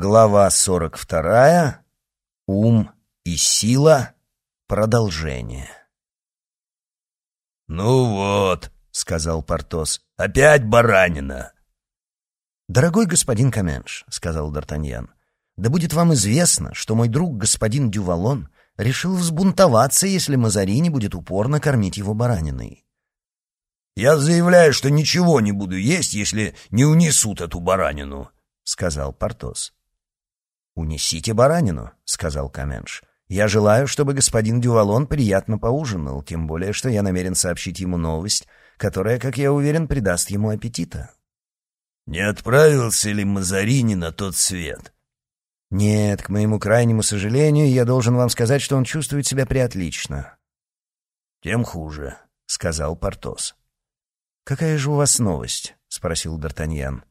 Глава сорок вторая. Ум и сила. Продолжение. «Ну вот», — сказал Портос, — «опять баранина». «Дорогой господин Каменш», — сказал Д'Артаньян, — «да будет вам известно, что мой друг господин Дювалон решил взбунтоваться, если Мазарини будет упорно кормить его бараниной». «Я заявляю, что ничего не буду есть, если не унесут эту баранину», — сказал Портос. «Унесите баранину», — сказал Каменш. «Я желаю, чтобы господин Дювалон приятно поужинал, тем более, что я намерен сообщить ему новость, которая, как я уверен, придаст ему аппетита». «Не отправился ли Мазарини на тот свет?» «Нет, к моему крайнему сожалению, я должен вам сказать, что он чувствует себя приотлично». «Тем хуже», — сказал Портос. «Какая же у вас новость?» — спросил Д'Артаньян.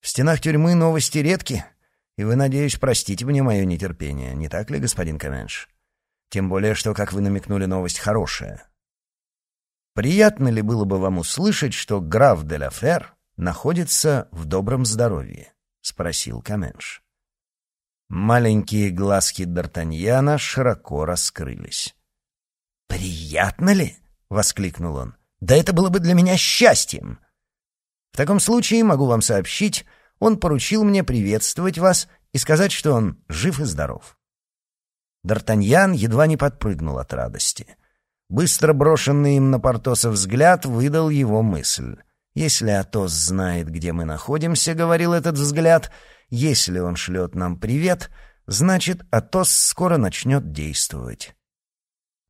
«В стенах тюрьмы новости редки, и вы, надеюсь, простите мне мое нетерпение, не так ли, господин Каменш? Тем более, что, как вы намекнули, новость хорошая. Приятно ли было бы вам услышать, что граф де ла Фер находится в добром здоровье?» — спросил Каменш. Маленькие глазки Д'Артаньяна широко раскрылись. «Приятно ли?» — воскликнул он. Да это было бы для меня счастьем. В таком случае могу вам сообщить, он поручил мне приветствовать вас и сказать, что он жив и здоров. Д'Артаньян едва не подпрыгнул от радости. Быстро брошенный им на Портоса взгляд выдал его мысль. «Если Атос знает, где мы находимся», — говорил этот взгляд, — «если он шлет нам привет, значит, Атос скоро начнет действовать».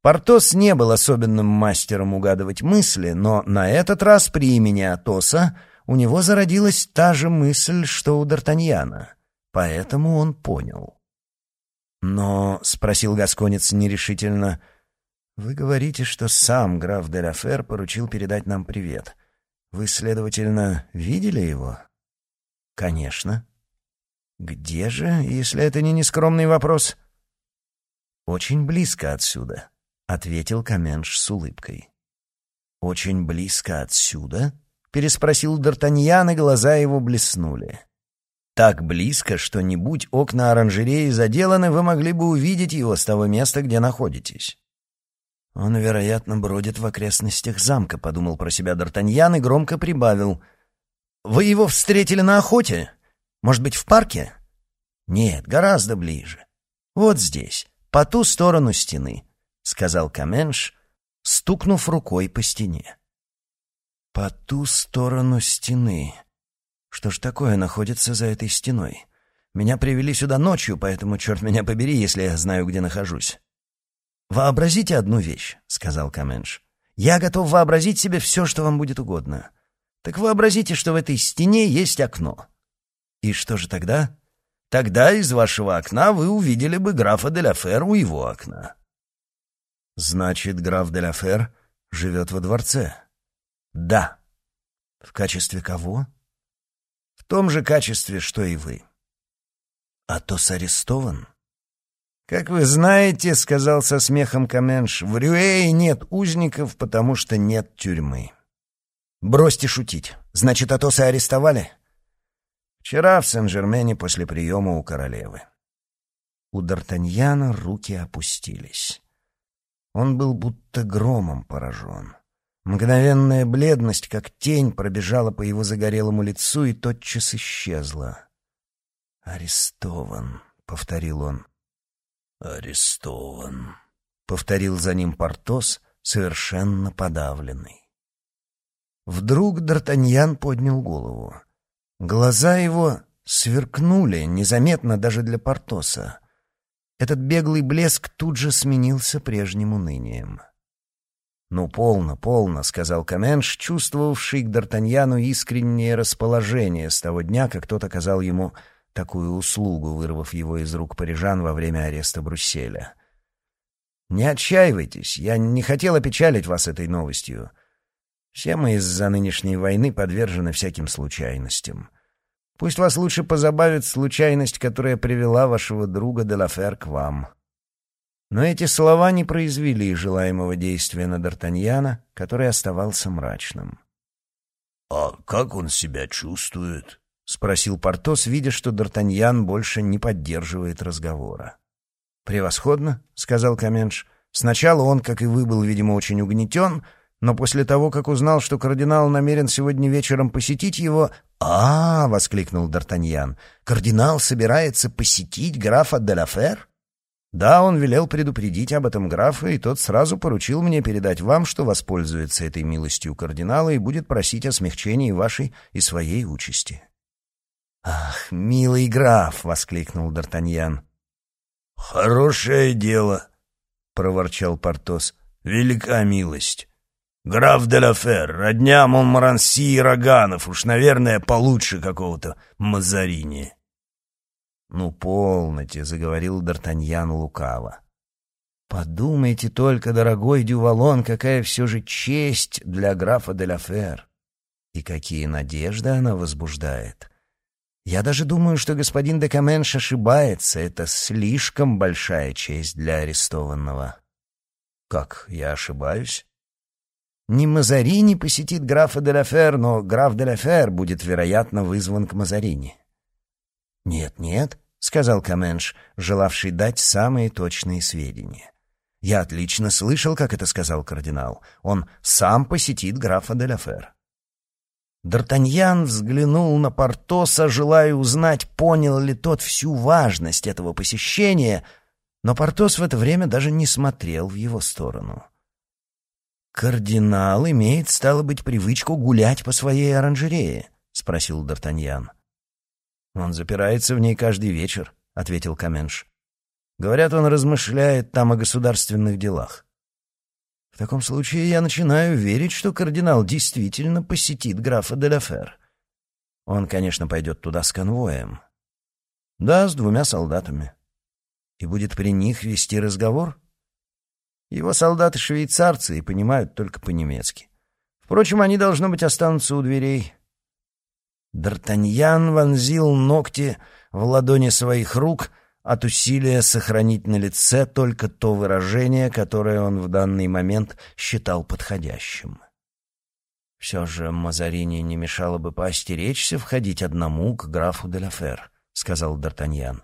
Портос не был особенным мастером угадывать мысли, но на этот раз при имени Атоса у него зародилась та же мысль, что у Д'Артаньяна. Поэтому он понял. «Но», — спросил Гасконец нерешительно, — «вы говорите, что сам граф де ла поручил передать нам привет. Вы, следовательно, видели его?» «Конечно». «Где же, если это не нескромный вопрос?» «Очень близко отсюда», ответил Каменш с улыбкой. «Очень близко отсюда?» — переспросил Д'Артаньян, и глаза его блеснули. «Так близко, что не будь окна оранжереи заделаны, вы могли бы увидеть его с того места, где находитесь». «Он, вероятно, бродит в окрестностях замка», — подумал про себя Д'Артаньян и громко прибавил. «Вы его встретили на охоте? Может быть, в парке?» «Нет, гораздо ближе. Вот здесь, по ту сторону стены. — сказал Каменш, стукнув рукой по стене. «По ту сторону стены. Что ж такое находится за этой стеной? Меня привели сюда ночью, поэтому, черт меня побери, если я знаю, где нахожусь». «Вообразите одну вещь», — сказал Каменш. «Я готов вообразить себе все, что вам будет угодно. Так вообразите, что в этой стене есть окно. И что же тогда? Тогда из вашего окна вы увидели бы графа де ла Фер у его окна». Значит, граф де ла Фер живет во дворце? Да. В качестве кого? В том же качестве, что и вы. Атос арестован? Как вы знаете, сказал со смехом Каменш, в Рюэе нет узников, потому что нет тюрьмы. Бросьте шутить. Значит, Атоса арестовали? Вчера в Сен-Жермене после приема у королевы. У Д'Артаньяна руки опустились. Он был будто громом поражен. Мгновенная бледность, как тень, пробежала по его загорелому лицу и тотчас исчезла. «Арестован», — повторил он. «Арестован», — повторил за ним Портос, совершенно подавленный. Вдруг Д'Артаньян поднял голову. Глаза его сверкнули, незаметно даже для Портоса. Этот беглый блеск тут же сменился прежним унынием. «Ну, полно, полно», — сказал Каменш, чувствовавший к Д'Артаньяну искреннее расположение с того дня, как тот оказал ему такую услугу, вырвав его из рук парижан во время ареста Брюсселя. «Не отчаивайтесь, я не хотел опечалить вас этой новостью. Все мы из-за нынешней войны подвержены всяким случайностям. Пусть вас лучше позабавит случайность, которая привела вашего друга Делафер к вам. Но эти слова не произвели желаемого действия на Д'Артаньяна, который оставался мрачным. — А как он себя чувствует? — спросил Портос, видя, что Д'Артаньян больше не поддерживает разговора. «Превосходно», — сказал Каменш. «Сначала он, как и вы, был, видимо, очень угнетен, но после того, как узнал, что кардинал намерен сегодня вечером посетить его...» «А, — воскликнул Д'Артаньян, — кардинал собирается посетить графа де Лафер?» «Да, он велел предупредить об этом графа, и тот сразу поручил мне передать вам, что воспользуется этой милостью кардинала и будет просить о смягчении вашей и своей участи». «Ах, милый граф!» — воскликнул Д'Артаньян. «Хорошее дело», — проворчал Портос. «Велика милость. Граф де Лафер, родня Монмаранси и Роганов, уж, наверное, получше какого-то Мазарини». «Ну, полноте», — заговорил Д'Артаньян лукаво. «Подумайте только, дорогой Дювалон, какая все же честь для графа де Лафер, и какие надежды она возбуждает. Я даже думаю, что господин де Каменш ошибается, это слишком большая честь для арестованного». «Как, я ошибаюсь?» Не Мазарини посетит графа де Лафер, но граф де Лафер будет, вероятно, вызван к Мазарини. «Нет, нет», — сказал Каменш, желавший дать самые точные сведения. «Я отлично слышал, как это сказал кардинал. Он сам посетит графа де Лафер». Д'Артаньян взглянул на Портоса, желая узнать, понял ли тот всю важность этого посещения, но Портос в это время даже не смотрел в его сторону. «Кардинал имеет, стало быть, привычку гулять по своей оранжерее?» — спросил Д'Артаньян. «Он запирается в ней каждый вечер», — ответил Каменш. «Говорят, он размышляет там о государственных делах». «В таком случае я начинаю верить, что кардинал действительно посетит графа де Лафер. Он, конечно, пойдет туда с конвоем. Да, с двумя солдатами. И будет при них вести разговор?» Его солдаты швейцарцы и понимают только по-немецки. Впрочем, они, должно быть, останутся у дверей. Д'Артаньян вонзил ногти в ладони своих рук от усилия сохранить на лице только то выражение, которое он в данный момент считал подходящим. «Все же Мазарини не мешало бы поостеречься входить одному к графу де Лафер», — сказал Д'Артаньян.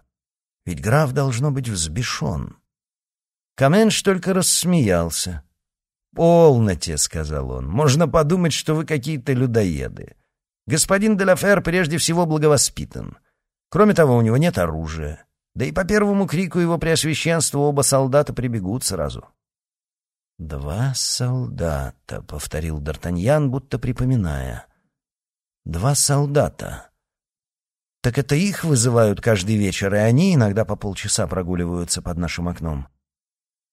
«Ведь граф должно быть взбешен». Каменш только рассмеялся. «Полноте», — сказал он, — «можно подумать, что вы какие-то людоеды. Господин Деляфер прежде всего благовоспитан. Кроме того, у него нет оружия. Да и по первому крику его преосвященства оба солдата прибегут сразу. «Два солдата», — повторил Д'Артаньян, будто припоминая. «Два солдата. Так это их вызывают каждый вечер, и они иногда по полчаса прогуливаются под нашим окном».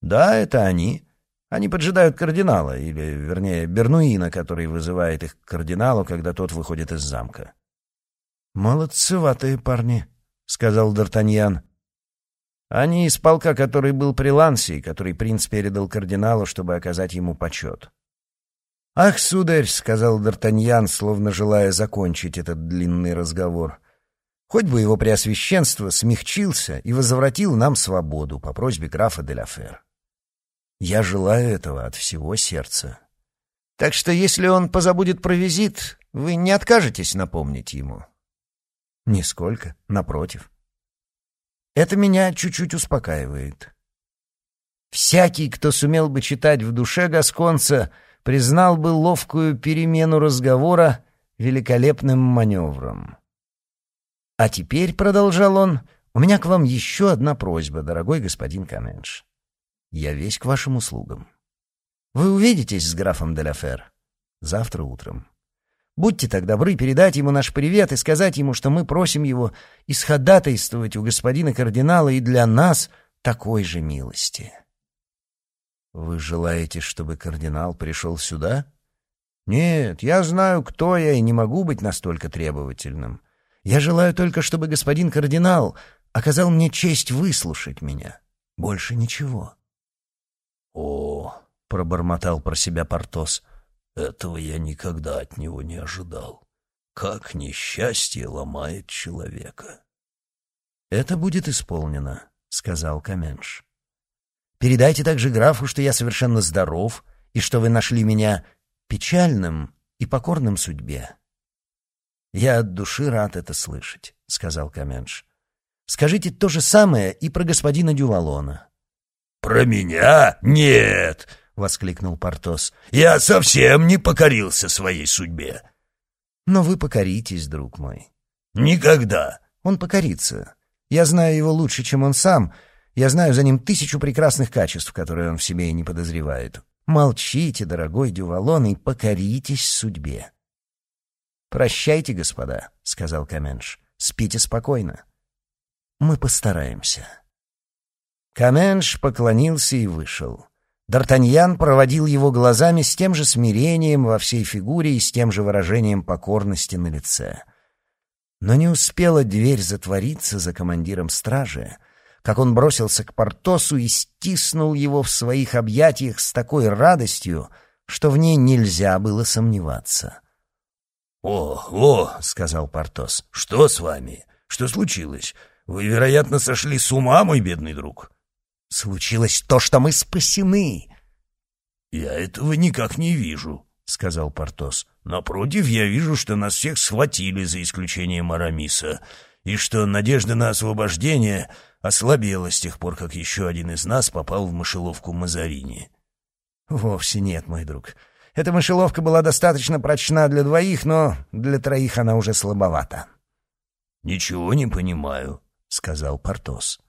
«Да, это они. Они поджидают кардинала, или, вернее, Бернуина, который вызывает их к кардиналу, когда тот выходит из замка. «Молодцеватые парни», — сказал Д'Артаньян. «Они из полка, который был при Лансе, который принц передал кардиналу, чтобы оказать ему почет». «Ах, сударь», — сказал Д'Артаньян, словно желая закончить этот длинный разговор, — «хоть бы его преосвященство смягчился и возвратил нам свободу по просьбе графа де ла Фер». Я желаю этого от всего сердца. Так что если он позабудет про визит, вы не откажетесь напомнить ему? Нисколько, напротив. Это меня чуть-чуть успокаивает. Всякий, кто сумел бы читать в душе Гасконца, признал бы ловкую перемену разговора великолепным маневром. «А теперь», — продолжал он, — «у меня к вам еще одна просьба, дорогой господин Каменш. Я весь к вашим услугам. Вы увидитесь с графом Деляфер завтра утром. Будьте так добры передать ему наш привет и сказать ему, что мы просим его исходатайствовать у господина кардинала и для нас такой же милости. Вы желаете, чтобы кардинал пришел сюда? Нет, я знаю, кто я, и не могу быть настолько требовательным. Я желаю только, чтобы господин кардинал оказал мне честь выслушать меня. Больше ничего. «О!» — пробормотал про себя Портос. «Этого я никогда от него не ожидал. Как несчастье ломает человека!» «Это будет исполнено», — сказал Каменш. «Передайте также графу, что я совершенно здоров и что вы нашли меня печальным и покорным судьбе». «Я от души рад это слышать», — сказал Каменш. «Скажите то же самое и про господина Дювалона». «Про меня? Нет!» — воскликнул Портос. «Я совсем не покорился своей судьбе». «Но вы покоритесь, друг мой». «Никогда». «Он покорится. Я знаю его лучше, чем он сам. Я знаю за ним тысячу прекрасных качеств, которые он в себе и не подозревает. Молчите, дорогой Дювалон, и покоритесь судьбе». «Прощайте, господа», — сказал Каменш. «Спите спокойно». «Мы постараемся». Каменш поклонился и вышел. Д'Артаньян проводил его глазами с тем же смирением во всей фигуре и с тем же выражением покорности на лице. Но не успела дверь затвориться за командиром стражи, как он бросился к Портосу и стиснул его в своих объятиях с такой радостью, что в ней нельзя было сомневаться. «О, о!» — сказал Портос. «Что с вами? Что случилось? Вы, вероятно, сошли с ума, мой бедный друг?» Случилось то, что мы спасены. Я этого никак не вижу, сказал Портос. Напротив, я вижу, что нас всех схватили, за исключением Арамиса, и что надежда на освобождение ослабела с тех пор, как еще один из нас попал в мышеловку Мазарини. Вовсе нет, мой друг. Эта мышеловка была достаточно прочна для двоих, но для троих она уже слабовата. Ничего не понимаю, сказал Портос.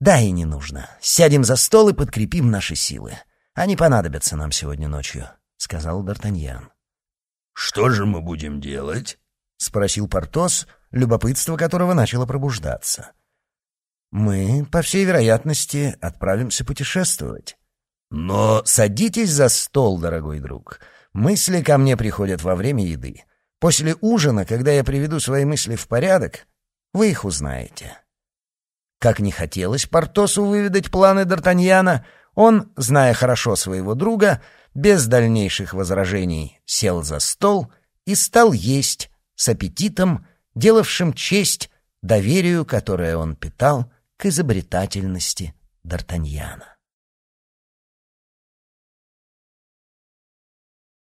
Да и не нужно. Сядем за стол и подкрепим наши силы. Они понадобятся нам сегодня ночью, сказал Д'Артаньян. Что же мы будем делать? спросил Портос, любопытство которого начало пробуждаться. Мы, по всей вероятности, отправимся путешествовать. Но садитесь за стол, дорогой друг. Мысли ко мне приходят во время еды. После ужина, когда я приведу свои мысли в порядок, вы их узнаете. Как не хотелось Портосу выведать планы Д'Артаньяна, он, зная хорошо своего друга, без дальнейших возражений сел за стол и стал есть с аппетитом, делавшим честь доверию, которое он питал к изобретательности Д'Артаньяна.